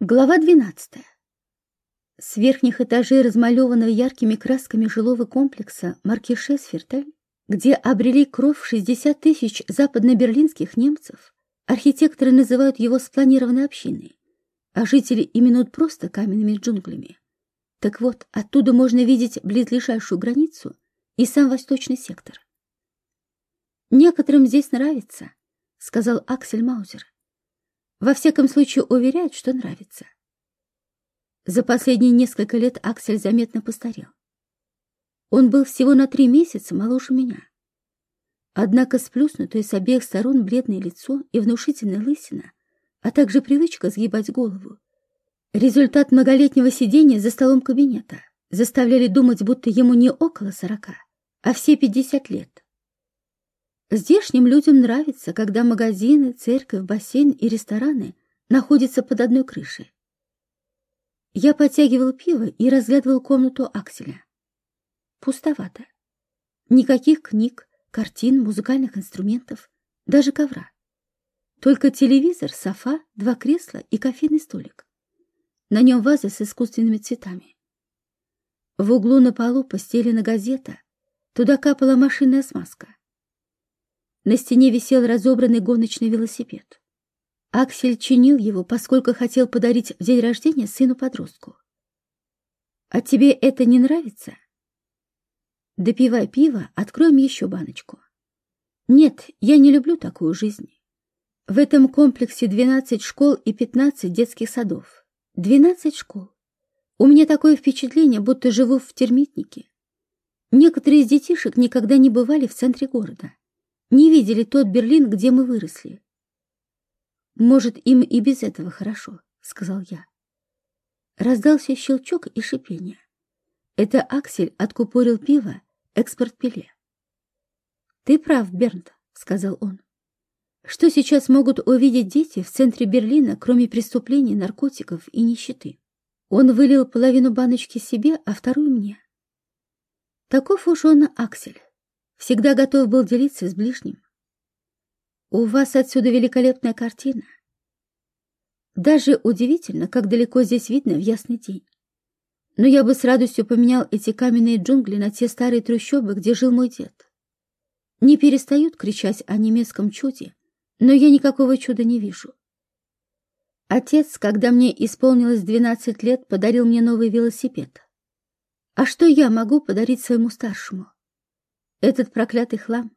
Глава 12. С верхних этажей размалеванного яркими красками жилого комплекса Маркише Сферталь, где обрели кровь 60 тысяч западно-берлинских немцев, архитекторы называют его спланированной общиной, а жители именуют просто каменными джунглями. Так вот, оттуда можно видеть близлежащую границу и сам восточный сектор. «Некоторым здесь нравится», — сказал Аксель Маузер. Во всяком случае, уверяют, что нравится. За последние несколько лет Аксель заметно постарел. Он был всего на три месяца моложе меня. Однако сплюснутое с обеих сторон бледное лицо и внушительная лысина, а также привычка сгибать голову, результат многолетнего сидения за столом кабинета, заставляли думать, будто ему не около сорока, а все пятьдесят лет. Здешним людям нравится, когда магазины, церковь, бассейн и рестораны находятся под одной крышей. Я подтягивал пиво и разглядывал комнату Акселя. Пустовато. Никаких книг, картин, музыкальных инструментов, даже ковра. Только телевизор, софа, два кресла и кофейный столик. На нем ваза с искусственными цветами. В углу на полу постелена газета, туда капала машинная смазка. На стене висел разобранный гоночный велосипед. Аксель чинил его, поскольку хотел подарить в день рождения сыну-подростку. «А тебе это не нравится?» «Допивай пиво, откроем еще баночку». «Нет, я не люблю такую жизнь. В этом комплексе 12 школ и 15 детских садов. 12 школ. У меня такое впечатление, будто живу в термитнике. Некоторые из детишек никогда не бывали в центре города не видели тот Берлин, где мы выросли. Может, им и без этого хорошо, сказал я. Раздался щелчок и шипение. Это Аксель откупорил пиво, экспорт пиле. Ты прав, Бернт, сказал он. Что сейчас могут увидеть дети в центре Берлина, кроме преступлений, наркотиков и нищеты? Он вылил половину баночки себе, а вторую мне. Таков уж он Аксель. Всегда готов был делиться с ближним. У вас отсюда великолепная картина. Даже удивительно, как далеко здесь видно в ясный день. Но я бы с радостью поменял эти каменные джунгли на те старые трущобы, где жил мой дед. Не перестают кричать о немецком чуде, но я никакого чуда не вижу. Отец, когда мне исполнилось 12 лет, подарил мне новый велосипед. А что я могу подарить своему старшему? Этот проклятый хлам.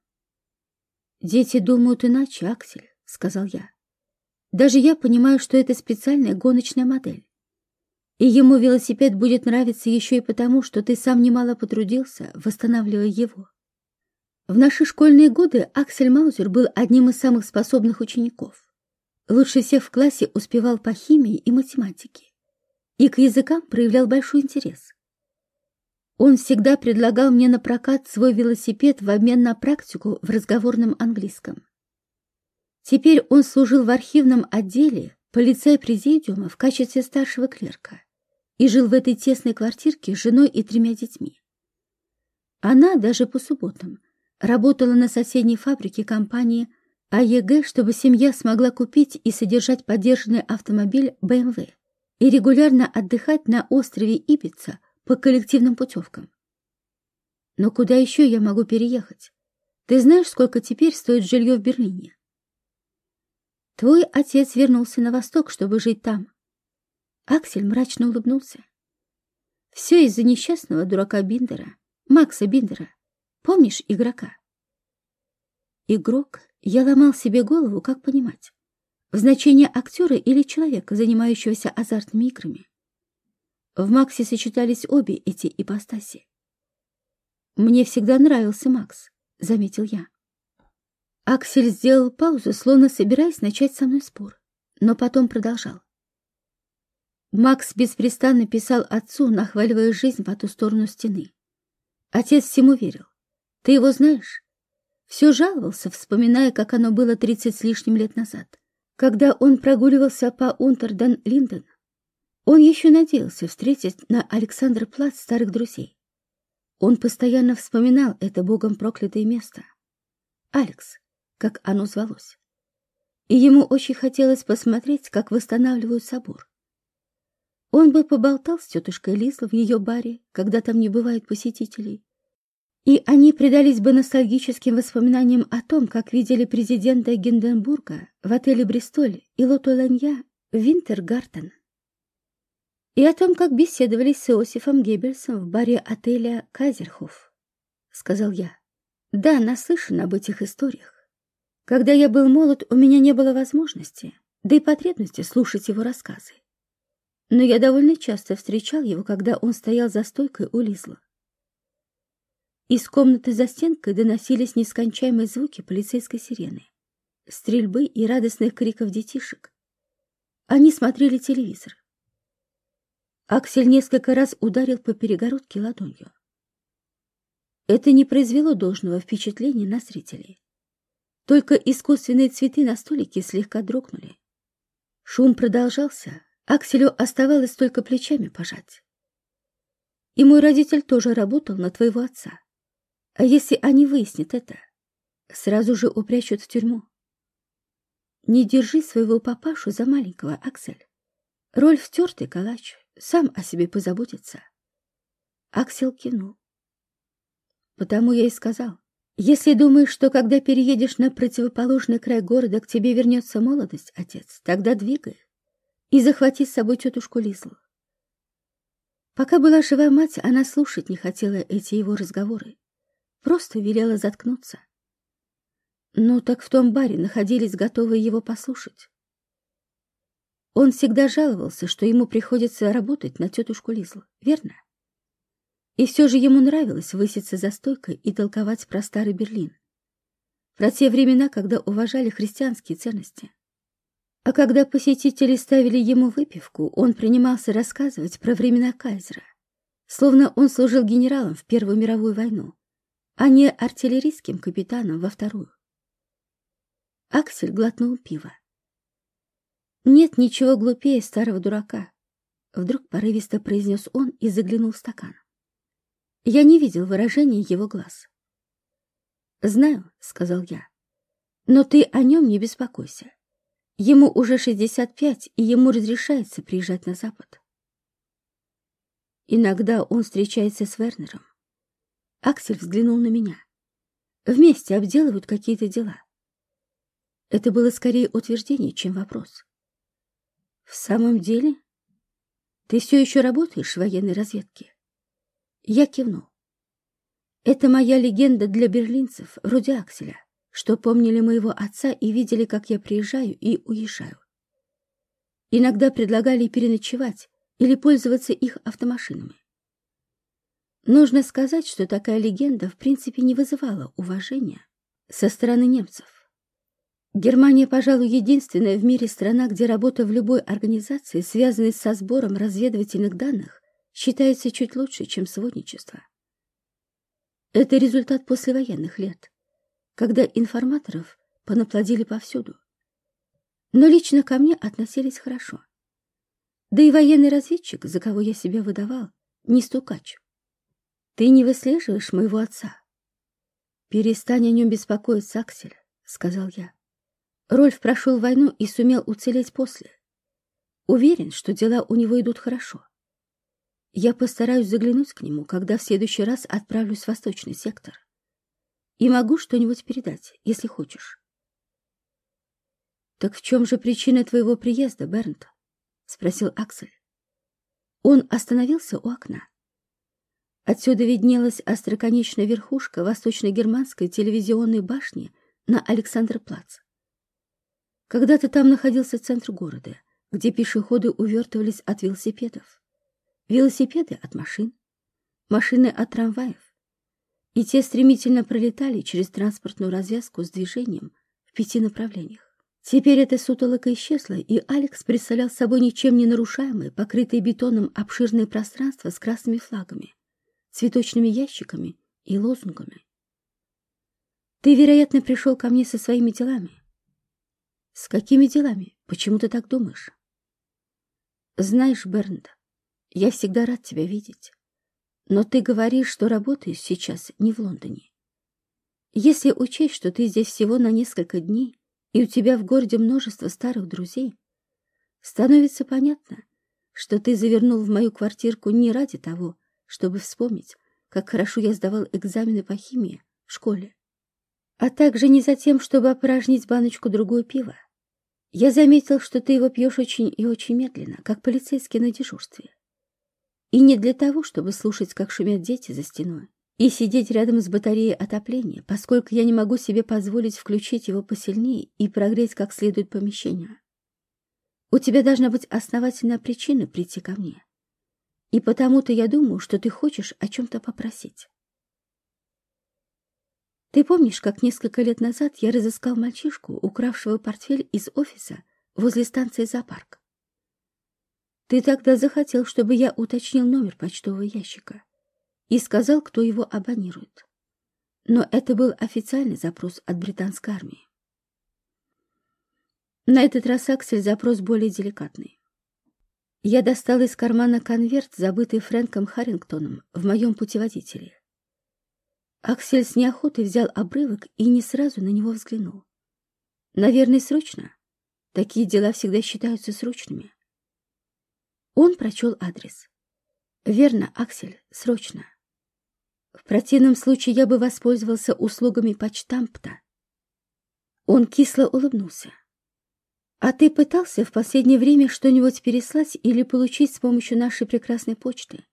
Дети думают иначе, Аксель, сказал я. Даже я понимаю, что это специальная гоночная модель. И ему велосипед будет нравиться еще и потому, что ты сам немало потрудился, восстанавливая его. В наши школьные годы Аксель Маузер был одним из самых способных учеников. Лучше всех в классе успевал по химии и математике. И к языкам проявлял большой интерес. Он всегда предлагал мне на прокат свой велосипед в обмен на практику в разговорном английском. Теперь он служил в архивном отделе полицей-президиума в качестве старшего клерка и жил в этой тесной квартирке с женой и тремя детьми. Она даже по субботам работала на соседней фабрике компании АЕГ, чтобы семья смогла купить и содержать подержанный автомобиль BMW и регулярно отдыхать на острове Ибица – по коллективным путевкам. Но куда еще я могу переехать? Ты знаешь, сколько теперь стоит жилье в Берлине? Твой отец вернулся на восток, чтобы жить там. Аксель мрачно улыбнулся. Все из-за несчастного дурака Биндера, Макса Биндера. Помнишь игрока? Игрок, я ломал себе голову, как понимать. В значении актера или человека, занимающегося азартными играми. В Максе сочетались обе эти ипостаси. «Мне всегда нравился Макс», — заметил я. Аксель сделал паузу, словно собираясь начать со мной спор, но потом продолжал. Макс беспрестанно писал отцу, нахваливая жизнь по ту сторону стены. Отец всему верил. Ты его знаешь? Все жаловался, вспоминая, как оно было тридцать с лишним лет назад, когда он прогуливался по Унтерден-Линден он еще надеялся встретить на Александр Плац старых друзей. Он постоянно вспоминал это богом проклятое место. Алекс, как оно звалось. И ему очень хотелось посмотреть, как восстанавливают собор. Он бы поболтал с тетушкой Лизло в ее баре, когда там не бывает посетителей. И они предались бы ностальгическим воспоминаниям о том, как видели президента Гинденбурга в отеле «Бристоль» и Лото-Ланья в Винтергартен. И о том, как беседовали с Иосифом Геббельсом в баре отеля «Казерхоф», — сказал я. Да, наслышан об этих историях. Когда я был молод, у меня не было возможности, да и потребности слушать его рассказы. Но я довольно часто встречал его, когда он стоял за стойкой у Лизла. Из комнаты за стенкой доносились нескончаемые звуки полицейской сирены, стрельбы и радостных криков детишек. Они смотрели телевизор. Аксель несколько раз ударил по перегородке ладонью. Это не произвело должного впечатления на зрителей. Только искусственные цветы на столике слегка дрогнули. Шум продолжался, Акселю оставалось только плечами пожать. И мой родитель тоже работал на твоего отца. А если они выяснят это, сразу же упрячут в тюрьму. Не держи своего папашу за маленького, Аксель. Роль втертый калач, сам о себе позаботится. Аксель кивнул. Потому я и сказал, если думаешь, что когда переедешь на противоположный край города, к тебе вернется молодость, отец, тогда двигай и захвати с собой тетушку Лизлу. Пока была жива мать, она слушать не хотела эти его разговоры, просто велела заткнуться. Ну так в том баре находились готовые его послушать. Он всегда жаловался, что ему приходится работать на тетушку Лизлу, верно? И все же ему нравилось выситься за стойкой и толковать про старый Берлин. Про те времена, когда уважали христианские ценности. А когда посетители ставили ему выпивку, он принимался рассказывать про времена кайзера, словно он служил генералом в Первую мировую войну, а не артиллерийским капитаном во Вторую. Аксель глотнул пиво. «Нет ничего глупее старого дурака», — вдруг порывисто произнес он и заглянул в стакан. Я не видел выражения его глаз. «Знаю», — сказал я, — «но ты о нем не беспокойся. Ему уже 65, и ему разрешается приезжать на Запад. Иногда он встречается с Вернером. Аксель взглянул на меня. Вместе обделывают какие-то дела. Это было скорее утверждение, чем вопрос. В самом деле? Ты все еще работаешь в военной разведке? Я кивнул. Это моя легенда для берлинцев, вроде Акселя что помнили моего отца и видели, как я приезжаю и уезжаю. Иногда предлагали переночевать или пользоваться их автомашинами. Нужно сказать, что такая легенда в принципе не вызывала уважения со стороны немцев. Германия, пожалуй, единственная в мире страна, где работа в любой организации, связанной со сбором разведывательных данных, считается чуть лучше, чем сводничество. Это результат послевоенных лет когда информаторов понаплодили повсюду. Но лично ко мне относились хорошо. Да и военный разведчик, за кого я себя выдавал, не стукач. Ты не выслеживаешь моего отца. Перестань о нем беспокоиться, Аксель, сказал я. Рольф прошел войну и сумел уцелеть после. Уверен, что дела у него идут хорошо. Я постараюсь заглянуть к нему, когда в следующий раз отправлюсь в восточный сектор и могу что-нибудь передать, если хочешь. «Так в чем же причина твоего приезда, Бернт?» — спросил Аксель. Он остановился у окна. Отсюда виднелась остроконечная верхушка восточно-германской телевизионной башни на Александрплац. Когда-то там находился центр города, где пешеходы увертывались от велосипедов, велосипеды от машин, машины от трамваев, и те стремительно пролетали через транспортную развязку с движением в пяти направлениях. Теперь эта сутолока исчезла, и Алекс представлял собой ничем не нарушаемое, покрытое бетоном обширное пространство с красными флагами, цветочными ящиками и лозунгами. «Ты, вероятно, пришел ко мне со своими делами». «С какими делами? Почему ты так думаешь?» «Знаешь, Бернда, я всегда рад тебя видеть. Но ты говоришь, что работаешь сейчас не в Лондоне. Если учесть, что ты здесь всего на несколько дней, и у тебя в городе множество старых друзей, становится понятно, что ты завернул в мою квартирку не ради того, чтобы вспомнить, как хорошо я сдавал экзамены по химии в школе, а также не за тем, чтобы опорожнить баночку другую пива. Я заметил, что ты его пьешь очень и очень медленно, как полицейский на дежурстве. И не для того, чтобы слушать, как шумят дети за стеной, и сидеть рядом с батареей отопления, поскольку я не могу себе позволить включить его посильнее и прогреть как следует помещение. У тебя должна быть основательная причина прийти ко мне. И потому-то я думаю, что ты хочешь о чем-то попросить. Ты помнишь, как несколько лет назад я разыскал мальчишку, укравшего портфель из офиса возле станции зоопарк? Ты тогда захотел, чтобы я уточнил номер почтового ящика и сказал, кто его абонирует. Но это был официальный запрос от британской армии. На этот раз Аксель запрос более деликатный. Я достал из кармана конверт, забытый Фрэнком Харрингтоном в моем путеводителе. Аксель с неохотой взял обрывок и не сразу на него взглянул. Наверное, срочно. Такие дела всегда считаются срочными. Он прочел адрес. «Верно, Аксель, срочно. В противном случае я бы воспользовался услугами почтампта». Он кисло улыбнулся. «А ты пытался в последнее время что-нибудь переслать или получить с помощью нашей прекрасной почты?»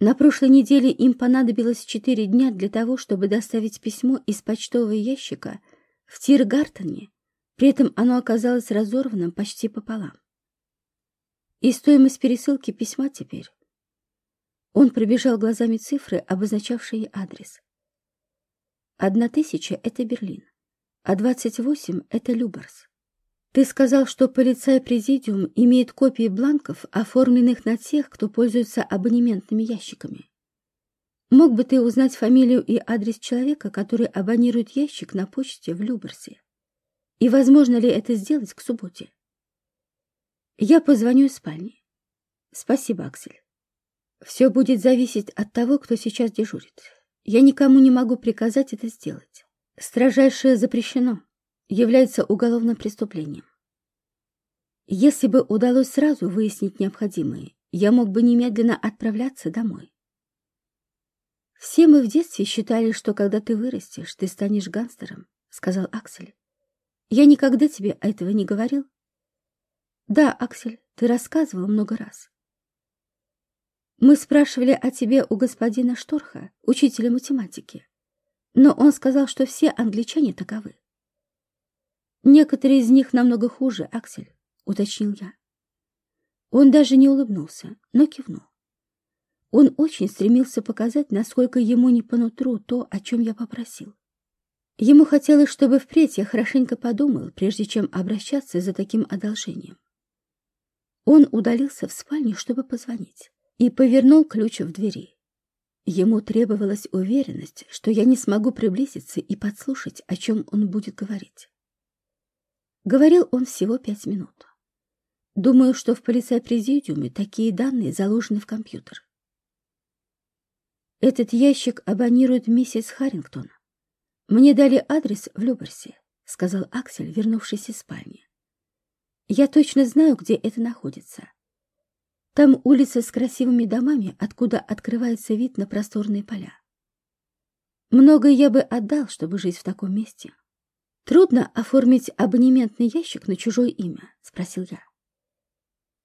На прошлой неделе им понадобилось четыре дня для того, чтобы доставить письмо из почтового ящика в Тиргартене, при этом оно оказалось разорванным почти пополам. И стоимость пересылки письма теперь. Он пробежал глазами цифры, обозначавшие адрес. Одна тысяча — это Берлин, а двадцать восемь — это Люберс. Ты сказал, что полицай-президиум имеет копии бланков, оформленных на тех, кто пользуется абонементными ящиками. Мог бы ты узнать фамилию и адрес человека, который абонирует ящик на почте в Люберсе? И возможно ли это сделать к субботе? Я позвоню из спальни. Спасибо, Аксель. Все будет зависеть от того, кто сейчас дежурит. Я никому не могу приказать это сделать. Строжайшее запрещено. Является уголовным преступлением. Если бы удалось сразу выяснить необходимое, я мог бы немедленно отправляться домой. «Все мы в детстве считали, что когда ты вырастешь, ты станешь гангстером», — сказал Аксель. «Я никогда тебе этого не говорил?» Да, Аксель, ты рассказывал много раз. Мы спрашивали о тебе у господина Шторха, учителя математики. Но он сказал, что все англичане таковы. Некоторые из них намного хуже, Аксель, уточнил я. Он даже не улыбнулся, но кивнул. Он очень стремился показать, насколько ему не по нутру то, о чем я попросил. Ему хотелось, чтобы впредь я хорошенько подумал, прежде чем обращаться за таким одолжением. Он удалился в спальню, чтобы позвонить, и повернул ключ в двери. Ему требовалась уверенность, что я не смогу приблизиться и подслушать, о чем он будет говорить. Говорил он всего пять минут. Думаю, что в полицай-президиуме такие данные заложены в компьютер. Этот ящик абонирует миссис Харрингтон. Мне дали адрес в Люберсе, сказал Аксель, вернувшись из спальни. Я точно знаю, где это находится. Там улица с красивыми домами, откуда открывается вид на просторные поля. Многое я бы отдал, чтобы жить в таком месте. Трудно оформить абонементный ящик на чужое имя, спросил я.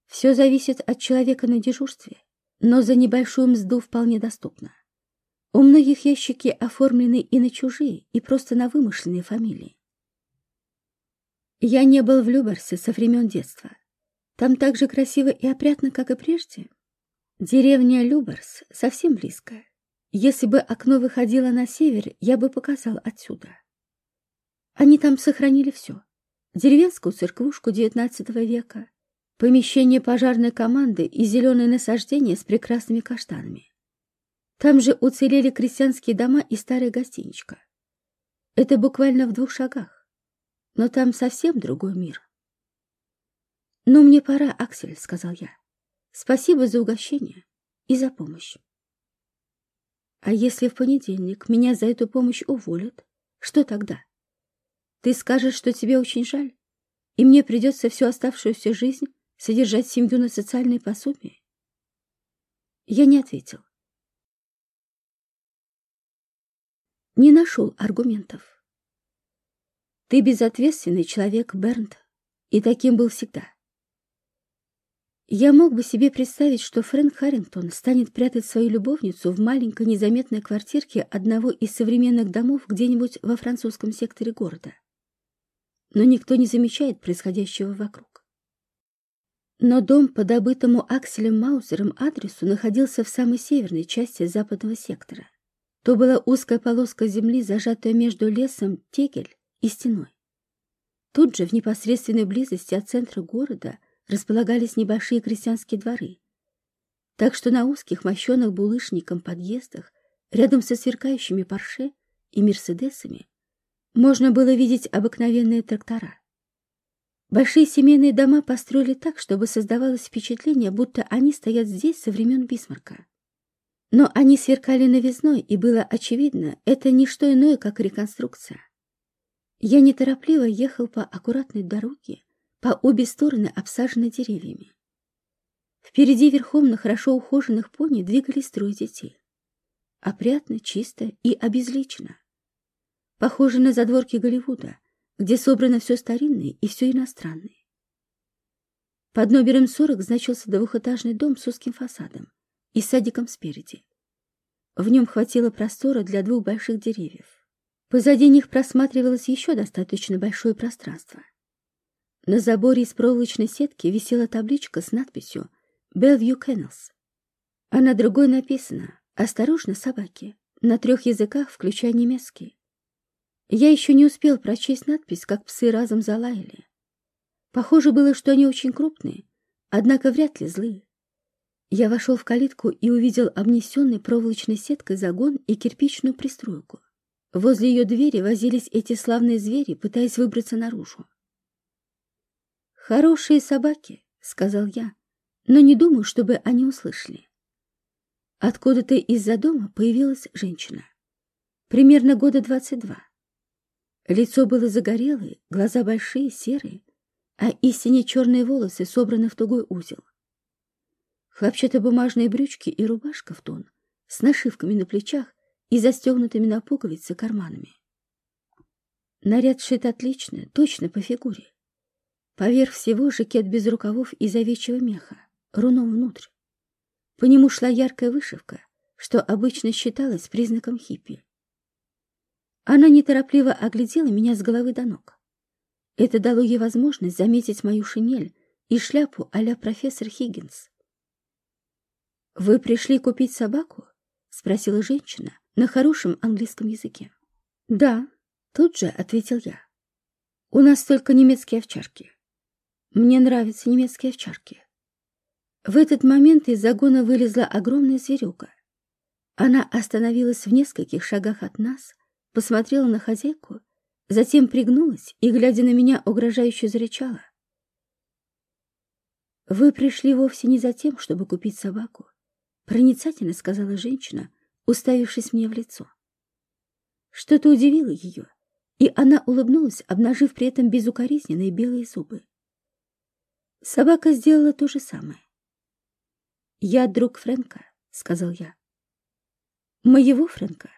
Все зависит от человека на дежурстве, но за небольшую мзду вполне доступно. У многих ящики оформлены и на чужие, и просто на вымышленные фамилии. Я не был в Люберсе со времен детства. Там так же красиво и опрятно, как и прежде. Деревня Люберс совсем близко. Если бы окно выходило на север, я бы показал отсюда. Они там сохранили все. Деревенскую церквушку XIX века, помещение пожарной команды и зеленые насаждения с прекрасными каштанами. Там же уцелели крестьянские дома и старая гостиничка. Это буквально в двух шагах но там совсем другой мир. «Ну, мне пора, Аксель», — сказал я. «Спасибо за угощение и за помощь». «А если в понедельник меня за эту помощь уволят, что тогда? Ты скажешь, что тебе очень жаль, и мне придется всю оставшуюся жизнь Содержать семью на социальные пособия? Я не ответил. Не нашел аргументов. Ты безответственный человек, Бернт, и таким был всегда. Я мог бы себе представить, что Фрэнк Харрингтон станет прятать свою любовницу в маленькой незаметной квартирке одного из современных домов где-нибудь во французском секторе города. Но никто не замечает происходящего вокруг. Но дом по добытому Акселем Маузером адресу находился в самой северной части западного сектора. То была узкая полоска земли, зажатая между лесом Тегель и стеной. Тут же, в непосредственной близости от центра города, располагались небольшие крестьянские дворы. Так что на узких, мощенных булыжником подъездах, рядом со сверкающими парше и мерседесами, можно было видеть обыкновенные трактора. Большие семейные дома построили так, чтобы создавалось впечатление, будто они стоят здесь со времен Бисмарка. Но они сверкали новизной, и было очевидно, это не что иное, как реконструкция. Я неторопливо ехал по аккуратной дороге, по обе стороны обсажены деревьями. Впереди верхом на хорошо ухоженных пони двигались трое детей. Опрятно, чисто и обезлично. Похоже на задворки Голливуда, где собрано все старинное и все иностранное. Под номером 40 значился двухэтажный дом с узким фасадом и садиком спереди. В нем хватило простора для двух больших деревьев. Позади них просматривалось еще достаточно большое пространство. На заборе из проволочной сетки висела табличка с надписью «Bellevue Kennels», а на другой написано «Осторожно, собаки», на трех языках, включая немецкий. Я еще не успел прочесть надпись, как псы разом залаяли. Похоже было, что они очень крупные, однако вряд ли злые. Я вошел в калитку и увидел обнесенный проволочной сеткой загон и кирпичную пристройку. Возле ее двери возились эти славные звери, пытаясь выбраться наружу. «Хорошие собаки», — сказал я, но не думаю, чтобы они услышали. Откуда-то из-за дома появилась женщина. Примерно года двадцать два. Лицо было загорелое, глаза большие, серые, а истине черные волосы собраны в тугой узел. Хлопчатобумажные брючки и рубашка в тон, с нашивками на плечах и застегнутыми на пуговицы карманами. Наряд шит отлично, точно по фигуре. Поверх всего жакет без рукавов из овечьего меха, руном внутрь. По нему шла яркая вышивка, что обычно считалось признаком хиппи. Она неторопливо оглядела меня с головы до ног. Это дало ей возможность заметить мою шинель и шляпу а-ля профессор Хиггинс. «Вы пришли купить собаку?» — спросила женщина на хорошем английском языке. «Да», — тут же ответил я. «У нас только немецкие овчарки». Мне нравятся немецкие овчарки. В этот момент из загона вылезла огромная зверюга. Она остановилась в нескольких шагах от нас, посмотрела на хозяйку, затем пригнулась и, глядя на меня, угрожающе зарычала. «Вы пришли вовсе не за тем, чтобы купить собаку», — проницательно сказала женщина, уставившись мне в лицо. Что-то удивило ее, и она улыбнулась, обнажив при этом безукоризненные белые зубы. Собака сделала то же самое. «Я друг Фрэнка», — сказал я. «Моего Фрэнка?»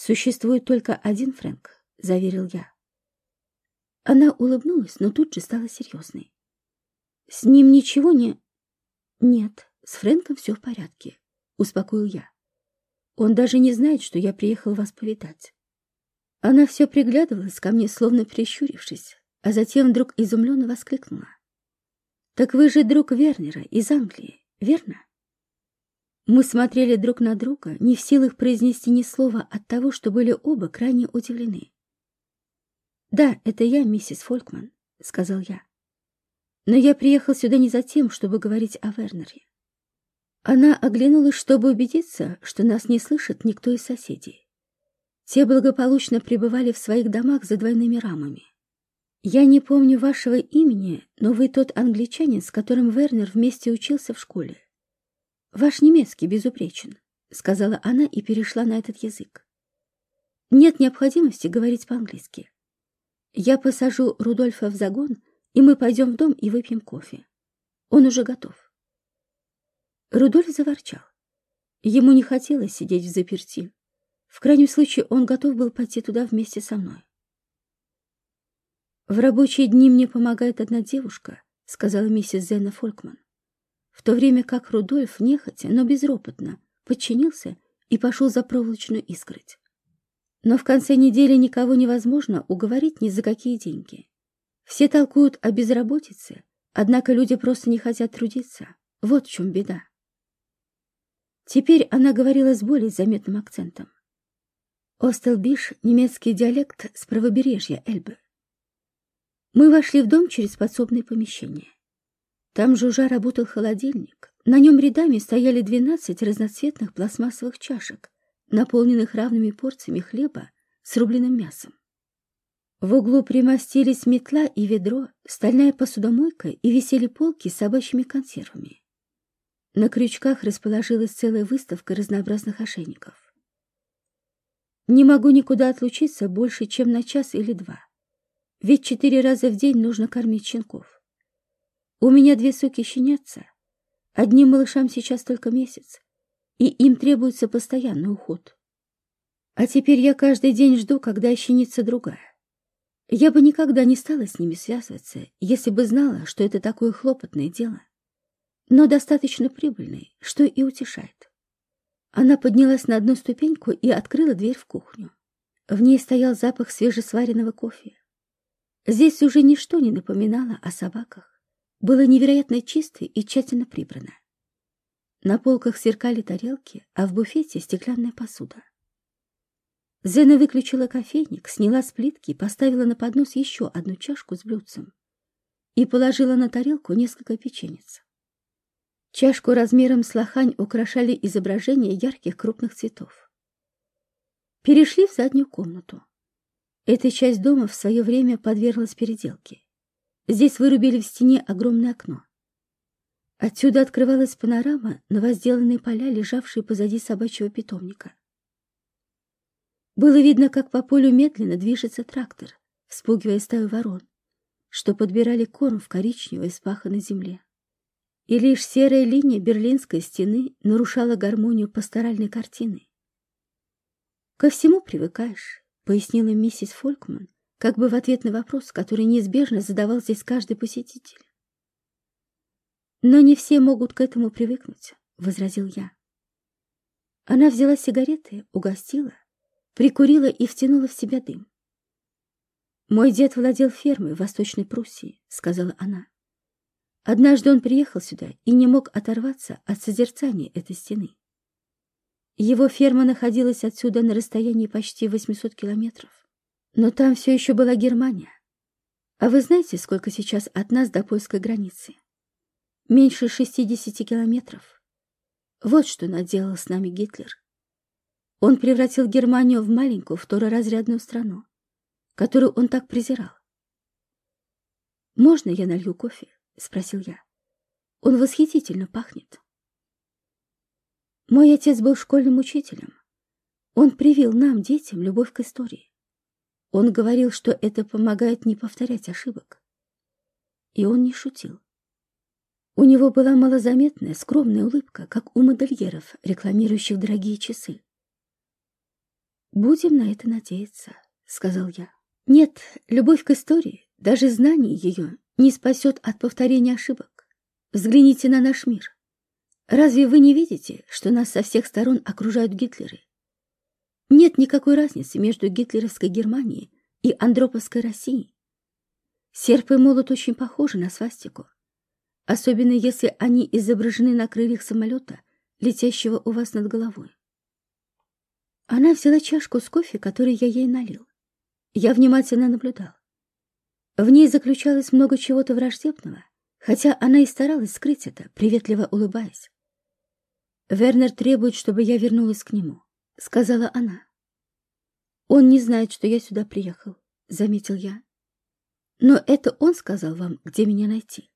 «Существует только один Фрэнк», — заверил я. Она улыбнулась, но тут же стала серьезной. «С ним ничего не...» «Нет, с Фрэнком все в порядке», — успокоил я. «Он даже не знает, что я приехал вас повидать». Она все приглядывалась ко мне, словно прищурившись, а затем вдруг изумленно воскликнула. «Так вы же друг Вернера из Англии, верно?» Мы смотрели друг на друга, не в силах произнести ни слова от того, что были оба крайне удивлены. «Да, это я, миссис Фолкман», — сказал я. «Но я приехал сюда не за тем, чтобы говорить о Вернере». Она оглянулась, чтобы убедиться, что нас не слышит никто из соседей. Те благополучно пребывали в своих домах за двойными рамами. «Я не помню вашего имени, но вы тот англичанин, с которым Вернер вместе учился в школе. Ваш немецкий безупречен», — сказала она и перешла на этот язык. «Нет необходимости говорить по-английски. Я посажу Рудольфа в загон, и мы пойдем в дом и выпьем кофе. Он уже готов. Рудольф заворчал. Ему не хотелось сидеть в заперти. В крайнем случае он готов был пойти туда вместе со мной. «В рабочие дни мне помогает одна девушка», — сказала миссис Зена Фолькман. В то время как Рудольф нехотя, но безропотно подчинился и пошел за проволочную изгородь. Но в конце недели никого невозможно уговорить ни за какие деньги. Все толкуют о безработице, однако люди просто не хотят трудиться. Вот в чем беда. Теперь она говорила с более заметным акцентом. Остелбиш — немецкий диалект с правобережья Эльбы. Мы вошли в дом через подсобное помещение. Там же уже работал холодильник. На нем рядами стояли двенадцать разноцветных пластмассовых чашек, наполненных равными порциями хлеба с рубленым мясом. В углу примостились метла и ведро, стальная посудомойка и висели полки с собачьими консервами. На крючках расположилась целая выставка разнообразных ошейников. Не могу никуда отлучиться больше, чем на час или два. Ведь четыре раза в день нужно кормить щенков. У меня две суки щенятся. Одним малышам сейчас только месяц, и им требуется постоянный уход. А теперь я каждый день жду, когда щенится другая. Я бы никогда не стала с ними связываться, если бы знала, что это такое хлопотное дело но достаточно прибыльный, что и утешает. Она поднялась на одну ступеньку и открыла дверь в кухню. В ней стоял запах свежесваренного кофе. Здесь уже ничто не напоминало о собаках. Было невероятно чисто и тщательно прибрано. На полках сверкали тарелки, а в буфете стеклянная посуда. Зена выключила кофейник, сняла с плитки, поставила на поднос еще одну чашку с блюдцем и положила на тарелку несколько печенец. Чашку размером с лохань украшали изображения ярких крупных цветов. Перешли в заднюю комнату. Эта часть дома в свое время подверглась переделке. Здесь вырубили в стене огромное окно. Отсюда открывалась панорама на возделанные поля, лежавшие позади собачьего питомника. Было видно, как по полю медленно движется трактор, вспугивая стаю ворон, что подбирали корм в коричневой спаханной земле и лишь серая линия Берлинской стены нарушала гармонию пасторальной картины. «Ко всему привыкаешь», — пояснила миссис Фолькман, как бы в ответ на вопрос, который неизбежно задавал здесь каждый посетитель. «Но не все могут к этому привыкнуть», — возразил я. Она взяла сигареты, угостила, прикурила и втянула в себя дым. «Мой дед владел фермой в Восточной Пруссии», — сказала она. Однажды он приехал сюда и не мог оторваться от созерцания этой стены. Его ферма находилась отсюда на расстоянии почти 800 километров. Но там все еще была Германия. А вы знаете, сколько сейчас от нас до польской границы? Меньше 60 километров. Вот что наделал с нами Гитлер. Он превратил Германию в маленькую второразрядную страну, которую он так презирал. Можно я налью кофе? — спросил я. «Он восхитительно пахнет». Мой отец был школьным учителем. Он привил нам, детям, любовь к истории. Он говорил, что это помогает не повторять ошибок. И он не шутил. У него была малозаметная, скромная улыбка, как у модельеров, рекламирующих дорогие часы. «Будем на это надеяться», — сказал я. «Нет, любовь к истории, даже знание ее не спасет от повторения ошибок. Взгляните на наш мир. Разве вы не видите, что нас со всех сторон окружают Гитлеры? Нет никакой разницы между гитлеровской Германией и Андроповской Россией. Серп и молот очень похожи на свастику, особенно если они изображены на крыльях самолета, летящего у вас над головой. Она взяла чашку с кофе, который я ей налил. Я внимательно наблюдал. В ней заключалось много чего-то враждебного, хотя она и старалась скрыть это, приветливо улыбаясь. «Вернер требует, чтобы я вернулась к нему», — сказала она. «Он не знает, что я сюда приехал», — заметил я. «Но это он сказал вам, где меня найти».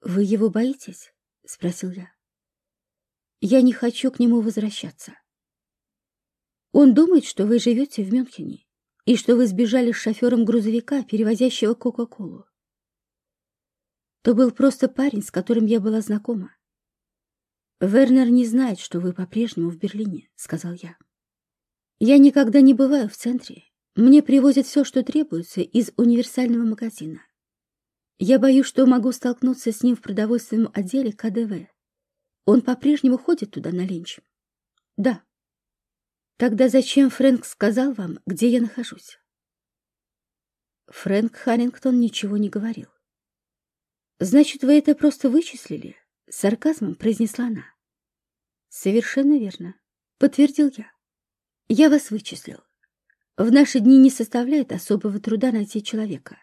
«Вы его боитесь?» — спросил я. «Я не хочу к нему возвращаться». «Он думает, что вы живете в Мюнхене и что вы сбежали с шофером грузовика, перевозящего Кока-Колу. то был просто парень, с которым я была знакома. «Вернер не знает, что вы по-прежнему в Берлине», — сказал я. «Я никогда не бываю в центре. Мне привозят все, что требуется, из универсального магазина. Я боюсь, что могу столкнуться с ним в продовольственном отделе КДВ. Он по-прежнему ходит туда на ленч?» «Да». «Тогда зачем Фрэнк сказал вам, где я нахожусь?» Фрэнк Харрингтон ничего не говорил. «Значит, вы это просто вычислили?» — сарказмом произнесла она. «Совершенно верно», — подтвердил я. «Я вас вычислил. В наши дни не составляет особого труда найти человека.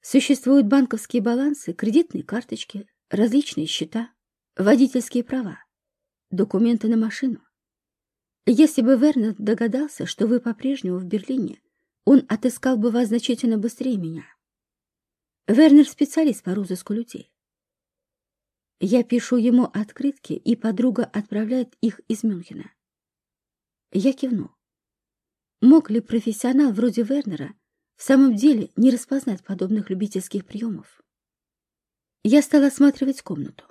Существуют банковские балансы, кредитные карточки, различные счета, водительские права, документы на машину. Если бы Вернер догадался, что вы по-прежнему в Берлине, он отыскал бы вас значительно быстрее меня. Вернер — специалист по розыску людей. Я пишу ему открытки, и подруга отправляет их из Мюнхена. Я кивнул. Мог ли профессионал вроде Вернера в самом деле не распознать подобных любительских приемов? Я стал осматривать комнату.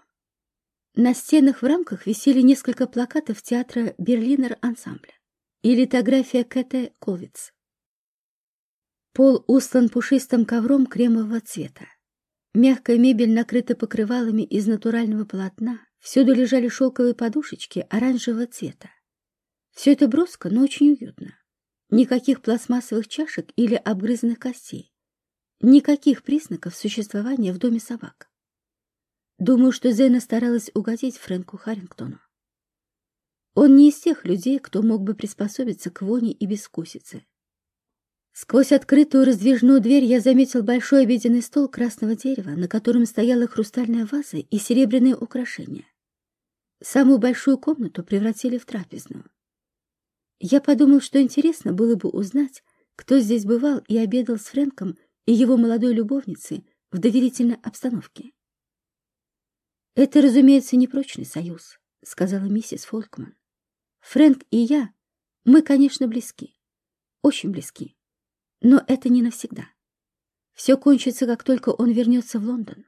На стенах в рамках висели несколько плакатов театра «Берлинер ансамбля» и литография Кэте Ковиц. Пол устлан пушистым ковром кремового цвета. Мягкая мебель накрыта покрывалами из натурального полотна, всюду лежали шелковые подушечки оранжевого цвета. Все это броско, но очень уютно. Никаких пластмассовых чашек или обгрызанных костей. Никаких признаков существования в доме собак. Думаю, что Зена старалась угодить Фрэнку Харрингтону. Он не из тех людей, кто мог бы приспособиться к воне и бескусице. Сквозь открытую раздвижную дверь я заметил большой обеденный стол красного дерева, на котором стояла хрустальная ваза и серебряные украшения. Самую большую комнату превратили в трапезную. Я подумал, что интересно было бы узнать, кто здесь бывал и обедал с Фрэнком и его молодой любовницей в доверительной обстановке. «Это, разумеется, непрочный союз», — сказала миссис Фолкман. «Фрэнк и я, мы, конечно, близки, очень близки. Но это не навсегда. Все кончится, как только он вернется в Лондон.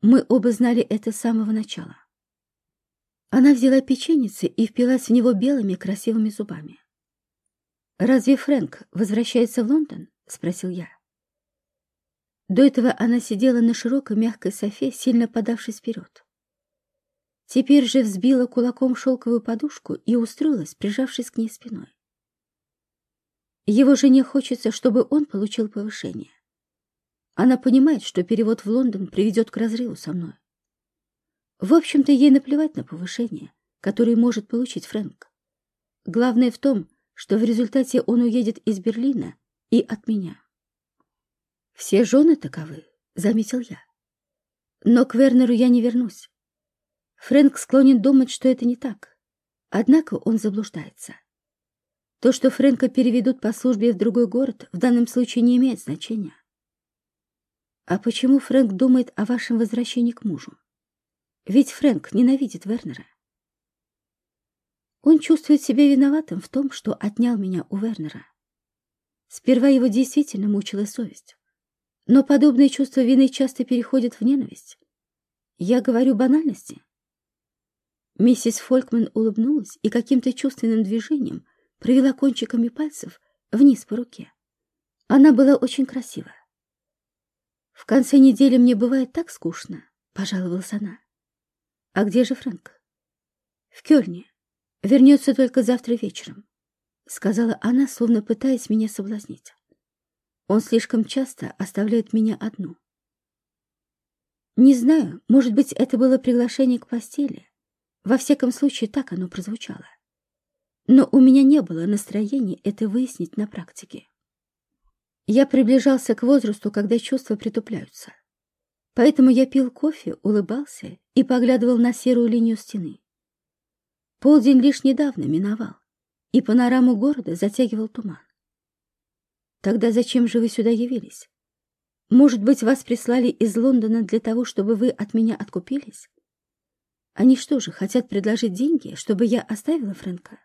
Мы оба знали это с самого начала. Она взяла печеницы и впилась в него белыми красивыми зубами. «Разве Фрэнк возвращается в Лондон?» — спросил я. До этого она сидела на широкой мягкой софе, сильно подавшись вперед. Теперь же взбила кулаком шелковую подушку и устроилась, прижавшись к ней спиной. Его жене хочется, чтобы он получил повышение. Она понимает, что перевод в Лондон приведет к разрыву со мной. В общем-то, ей наплевать на повышение, которое может получить Фрэнк. Главное в том, что в результате он уедет из Берлина и от меня. Все жены таковы, заметил я. Но к Вернеру я не вернусь. Фрэнк склонен думать, что это не так. Однако он заблуждается. То, что Фрэнка переведут по службе в другой город, в данном случае не имеет значения. А почему Фрэнк думает о вашем возвращении к мужу? Ведь Фрэнк ненавидит Вернера. Он чувствует себя виноватым в том, что отнял меня у Вернера. Сперва его действительно мучила совесть. Но подобные чувства вины часто переходят в ненависть. Я говорю банальности. Миссис Фолкман улыбнулась и каким-то чувственным движением провела кончиками пальцев вниз по руке. Она была очень красива. «В конце недели мне бывает так скучно», — пожаловалась она. «А где же Фрэнк?» «В Кёльне. Вернется только завтра вечером», — сказала она, словно пытаясь меня соблазнить. «Он слишком часто оставляет меня одну». Не знаю, может быть, это было приглашение к постели. Во всяком случае, так оно прозвучало но у меня не было настроения это выяснить на практике. Я приближался к возрасту, когда чувства притупляются. Поэтому я пил кофе, улыбался и поглядывал на серую линию стены. Полдень лишь недавно миновал, и панораму города затягивал туман. Тогда зачем же вы сюда явились? Может быть, вас прислали из Лондона для того, чтобы вы от меня откупились? Они что же, хотят предложить деньги, чтобы я оставила Фрэнка?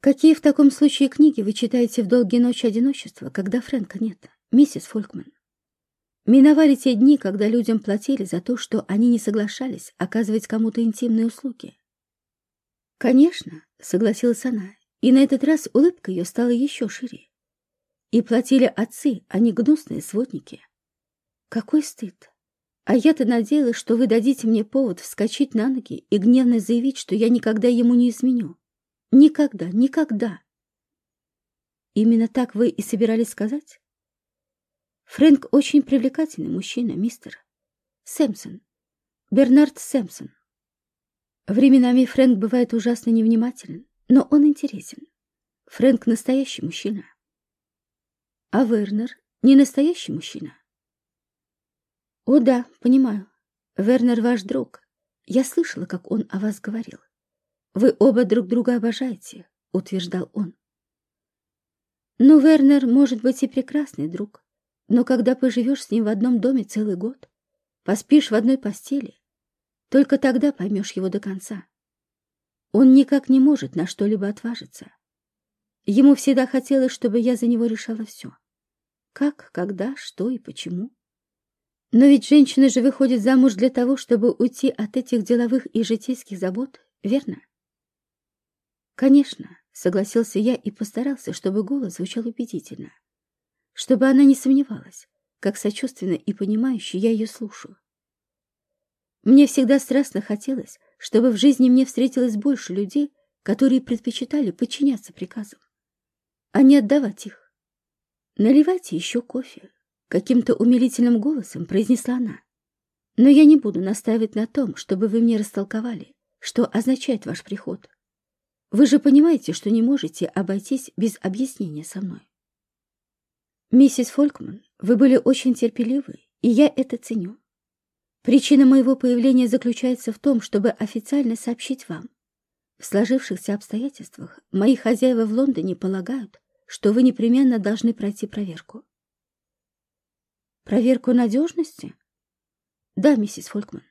Какие в таком случае книги вы читаете в долгие ночи одиночества, когда Фрэнка нет, миссис Фолкман? Миновали те дни, когда людям платили за то, что они не соглашались оказывать кому-то интимные услуги. «Конечно», — согласилась она, и на этот раз улыбка ее стала еще шире. «И платили отцы, а не гнусные сводники. Какой стыд! А я-то надеялась, что вы дадите мне повод вскочить на ноги и гневно заявить, что я никогда ему не изменю. Никогда, никогда!» «Именно так вы и собирались сказать?» Фрэнк очень привлекательный мужчина, мистер. Сэмпсон. Бернард Сэмпсон. Временами Фрэнк бывает ужасно невнимателен, но он интересен. Фрэнк настоящий мужчина. А Вернер не настоящий мужчина? О да, понимаю. Вернер ваш друг. Я слышала, как он о вас говорил. Вы оба друг друга обожаете, утверждал он. Ну, Вернер может быть и прекрасный друг, но когда поживешь с ним в одном доме целый год, поспишь в одной постели, только тогда поймешь его до конца. Он никак не может на что-либо отважиться. Ему всегда хотелось, чтобы я за него решала все. Как, когда, что и почему. Но ведь женщина же выходит замуж для того, чтобы уйти от этих деловых и житейских забот, верно? Конечно, согласился я и постарался, чтобы голос звучал убедительно чтобы она не сомневалась, как сочувственно и понимающе я ее слушаю. Мне всегда страстно хотелось, чтобы в жизни мне встретилось больше людей, которые предпочитали подчиняться приказам, а не отдавать их. «Наливайте еще кофе», — каким-то умилительным голосом произнесла она. «Но я не буду настаивать на том, чтобы вы мне растолковали, что означает ваш приход. Вы же понимаете, что не можете обойтись без объяснения со мной». «Миссис Фолькман, вы были очень терпеливы, и я это ценю. Причина моего появления заключается в том, чтобы официально сообщить вам. В сложившихся обстоятельствах мои хозяева в Лондоне полагают, что вы непременно должны пройти проверку». «Проверку надежности?» «Да, миссис Фолькман.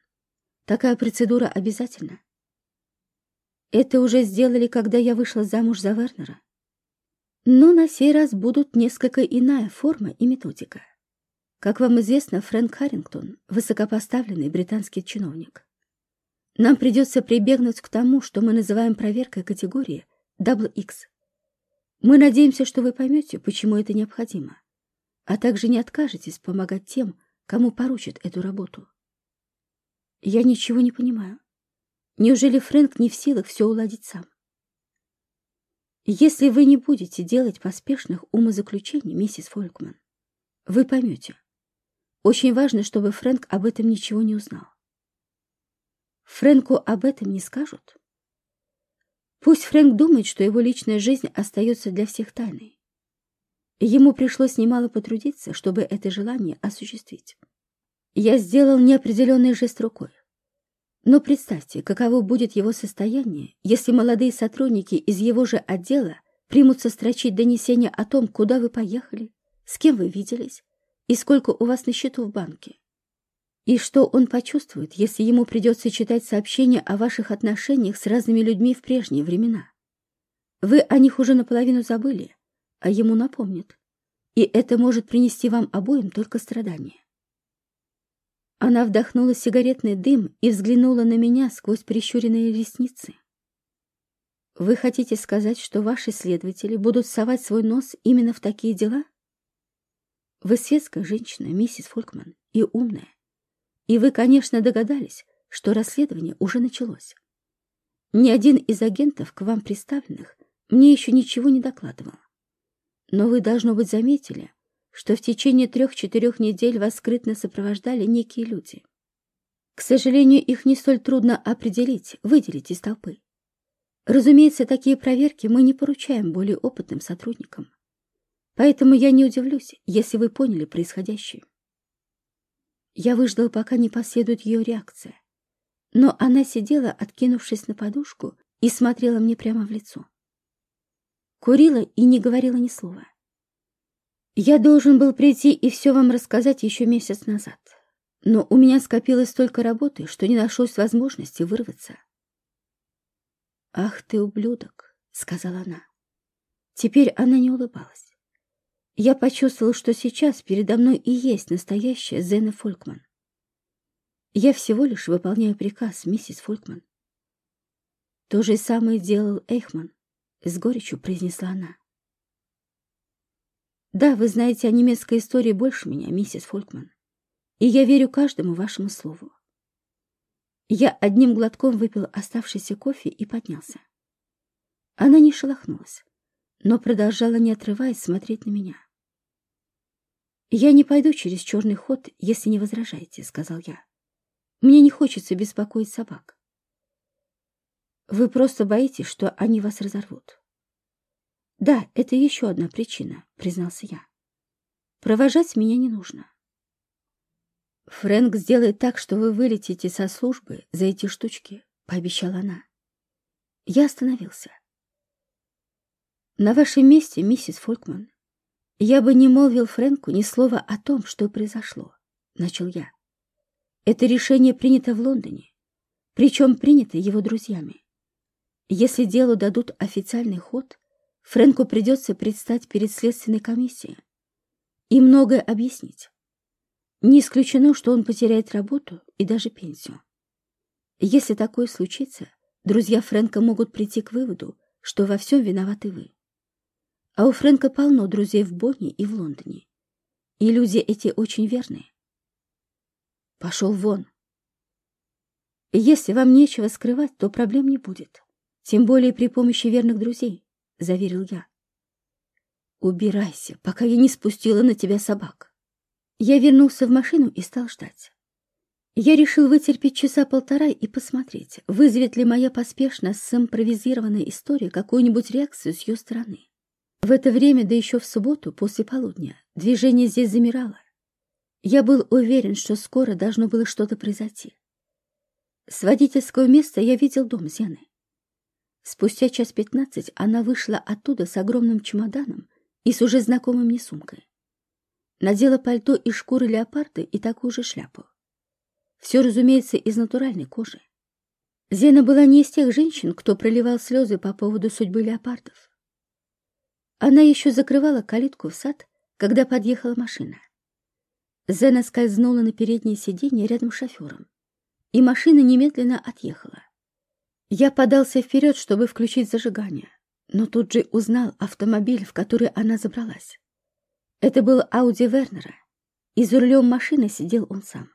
Такая процедура обязательна. Это уже сделали, когда я вышла замуж за Вернера. Но на сей раз будут несколько иная форма и методика. Как вам известно, Фрэнк Харрингтон — высокопоставленный британский чиновник. Нам придется прибегнуть к тому, что мы называем проверкой категории XX. Мы надеемся, что вы поймете, почему это необходимо, а также не откажетесь помогать тем, кому поручат эту работу. Я ничего не понимаю. Неужели Фрэнк не в силах все уладить сам? Если вы не будете делать поспешных умозаключений, миссис Фолькман, вы поймете. Очень важно, чтобы Фрэнк об этом ничего не узнал. Фрэнку об этом не скажут? Пусть Фрэнк думает, что его личная жизнь остается для всех тайной. Ему пришлось немало потрудиться, чтобы это желание осуществить. Я сделал неопределенный жест рукой. Но представьте, каково будет его состояние, если молодые сотрудники из его же отдела примутся строчить донесения о том, куда вы поехали, с кем вы виделись и сколько у вас на счету в банке. И что он почувствует, если ему придется читать сообщения о ваших отношениях с разными людьми в прежние времена? Вы о них уже наполовину забыли, а ему напомнят. И это может принести вам обоим только страдания. Она вдохнула сигаретный дым и взглянула на меня сквозь прищуренные ресницы. «Вы хотите сказать, что ваши следователи будут совать свой нос именно в такие дела?» «Вы светская женщина, миссис Фолкман, и умная. И вы, конечно, догадались, что расследование уже началось. Ни один из агентов к вам представленных мне еще ничего не докладывал. Но вы, должно быть, заметили, что в течение трех-четырех недель вас скрытно сопровождали некие люди. К сожалению, их не столь трудно определить, выделить из толпы. Разумеется, такие проверки мы не поручаем более опытным сотрудникам. Поэтому я не удивлюсь, если вы поняли происходящее. Я выждал, пока не последует ее реакция. Но она сидела, откинувшись на подушку, и смотрела мне прямо в лицо. Курила и не говорила ни слова. Я должен был прийти и все вам рассказать еще месяц назад. Но у меня скопилось столько работы, что не нашлось возможности вырваться. «Ах ты, ублюдок!» — сказала она. Теперь она не улыбалась. Я почувствовал, что сейчас передо мной и есть настоящая Зена Фолькман. Я всего лишь выполняю приказ, миссис Фолькман. То же самое делал Эйхман, с горечью произнесла она. Да, вы знаете о немецкой истории больше меня, миссис Фолькман, и я верю каждому вашему слову. Я одним глотком выпил оставшийся кофе и поднялся. Она не шелохнулась, но продолжала, не отрываясь, смотреть на меня. «Я не пойду через черный ход, если не возражаете», — сказал я. «Мне не хочется беспокоить собак». «Вы просто боитесь, что они вас разорвут». «Да, это еще одна причина», — признался я. «Провожать меня не нужно». «Фрэнк сделает так, что вы вылетите со службы за эти штучки», — пообещала она. Я остановился. «На вашем месте, миссис Фолкман, я бы не молвил Фрэнку ни слова о том, что произошло», — начал я. «Это решение принято в Лондоне, причем принято его друзьями. Если делу дадут официальный ход, Фрэнку придется предстать перед следственной комиссией и многое объяснить. Не исключено, что он потеряет работу и даже пенсию. Если такое случится, друзья Фрэнка могут прийти к выводу, что во всем виноваты вы. А у Фрэнка полно друзей в Бонне и в Лондоне. И люди эти очень верные. Пошел вон. Если вам нечего скрывать, то проблем не будет. Тем более при помощи верных друзей, — заверил я. Убирайся, пока я не спустила на тебя собак. Я вернулся в машину и стал ждать. Я решил вытерпеть часа полтора и посмотреть, вызовет ли моя поспешно симпровизированная история какую-нибудь реакцию с ее стороны. В это время, да еще в субботу, после полудня, движение здесь замирало. Я был уверен, что скоро должно было что-то произойти. С водительского места я видел дом Зены. Спустя час пятнадцать она вышла оттуда с огромным чемоданом и с уже знакомой мне сумкой. Надела пальто из шкуры леопарда и такую же шляпу. Все, разумеется, из натуральной кожи. Зена была не из тех женщин, кто проливал слезы по поводу судьбы леопардов. Она еще закрывала калитку в сад, когда подъехала машина. Зена скользнула на переднее сиденье рядом с шофером, и машина немедленно отъехала. Я подался вперед, чтобы включить зажигание, но тут же узнал автомобиль, в который она забралась. Это был Ауди Вернера, и за рулем машины сидел он сам.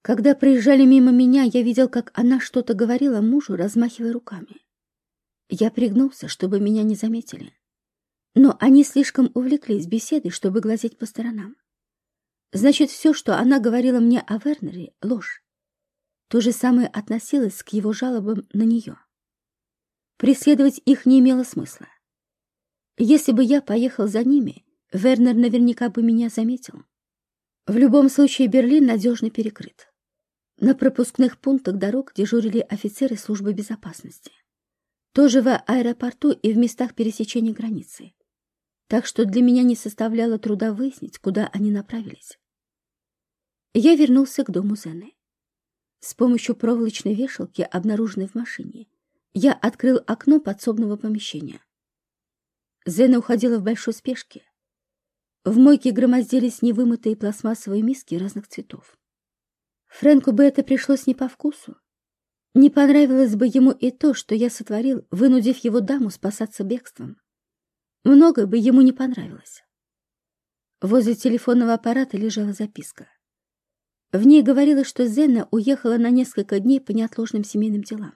Когда проезжали мимо меня, я видел, как она что-то говорила мужу, размахивая руками. Я пригнулся, чтобы меня не заметили. Но они слишком увлеклись беседой, чтобы глазеть по сторонам. Значит, все, что она говорила мне о Вернере, — ложь. То же самое относилось к его жалобам на нее. Преследовать их не имело смысла. Если бы я поехал за ними, Вернер наверняка бы меня заметил. В любом случае Берлин надежно перекрыт. На пропускных пунктах дорог дежурили офицеры службы безопасности. Тоже в аэропорту и в местах пересечения границы. Так что для меня не составляло труда выяснить, куда они направились. Я вернулся к дому Зены. С помощью проволочной вешалки, обнаруженной в машине, я открыл окно подсобного помещения. Зена уходила в большой спешке. В мойке громоздились невымытые пластмассовые миски разных цветов. Фрэнку бы это пришлось не по вкусу. Не понравилось бы ему и то, что я сотворил, вынудив его даму спасаться бегством. Многое бы ему не понравилось. Возле телефонного аппарата лежала записка. В ней говорилось, что Зенна уехала на несколько дней по неотложным семейным делам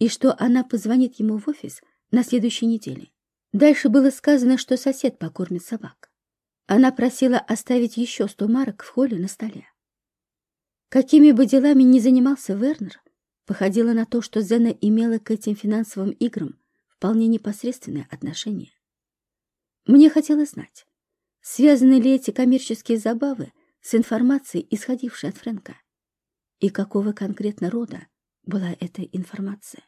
и что она позвонит ему в офис на следующей неделе. Дальше было сказано, что сосед покормит собак. Она просила оставить еще сто марок в холле на столе. Какими бы делами ни занимался Вернер, походило на то, что Зена имела к этим финансовым играм вполне непосредственное отношение. Мне хотелось знать, связаны ли эти коммерческие забавы с информацией, исходившей от Фрэнка, и какого конкретно рода была эта информация.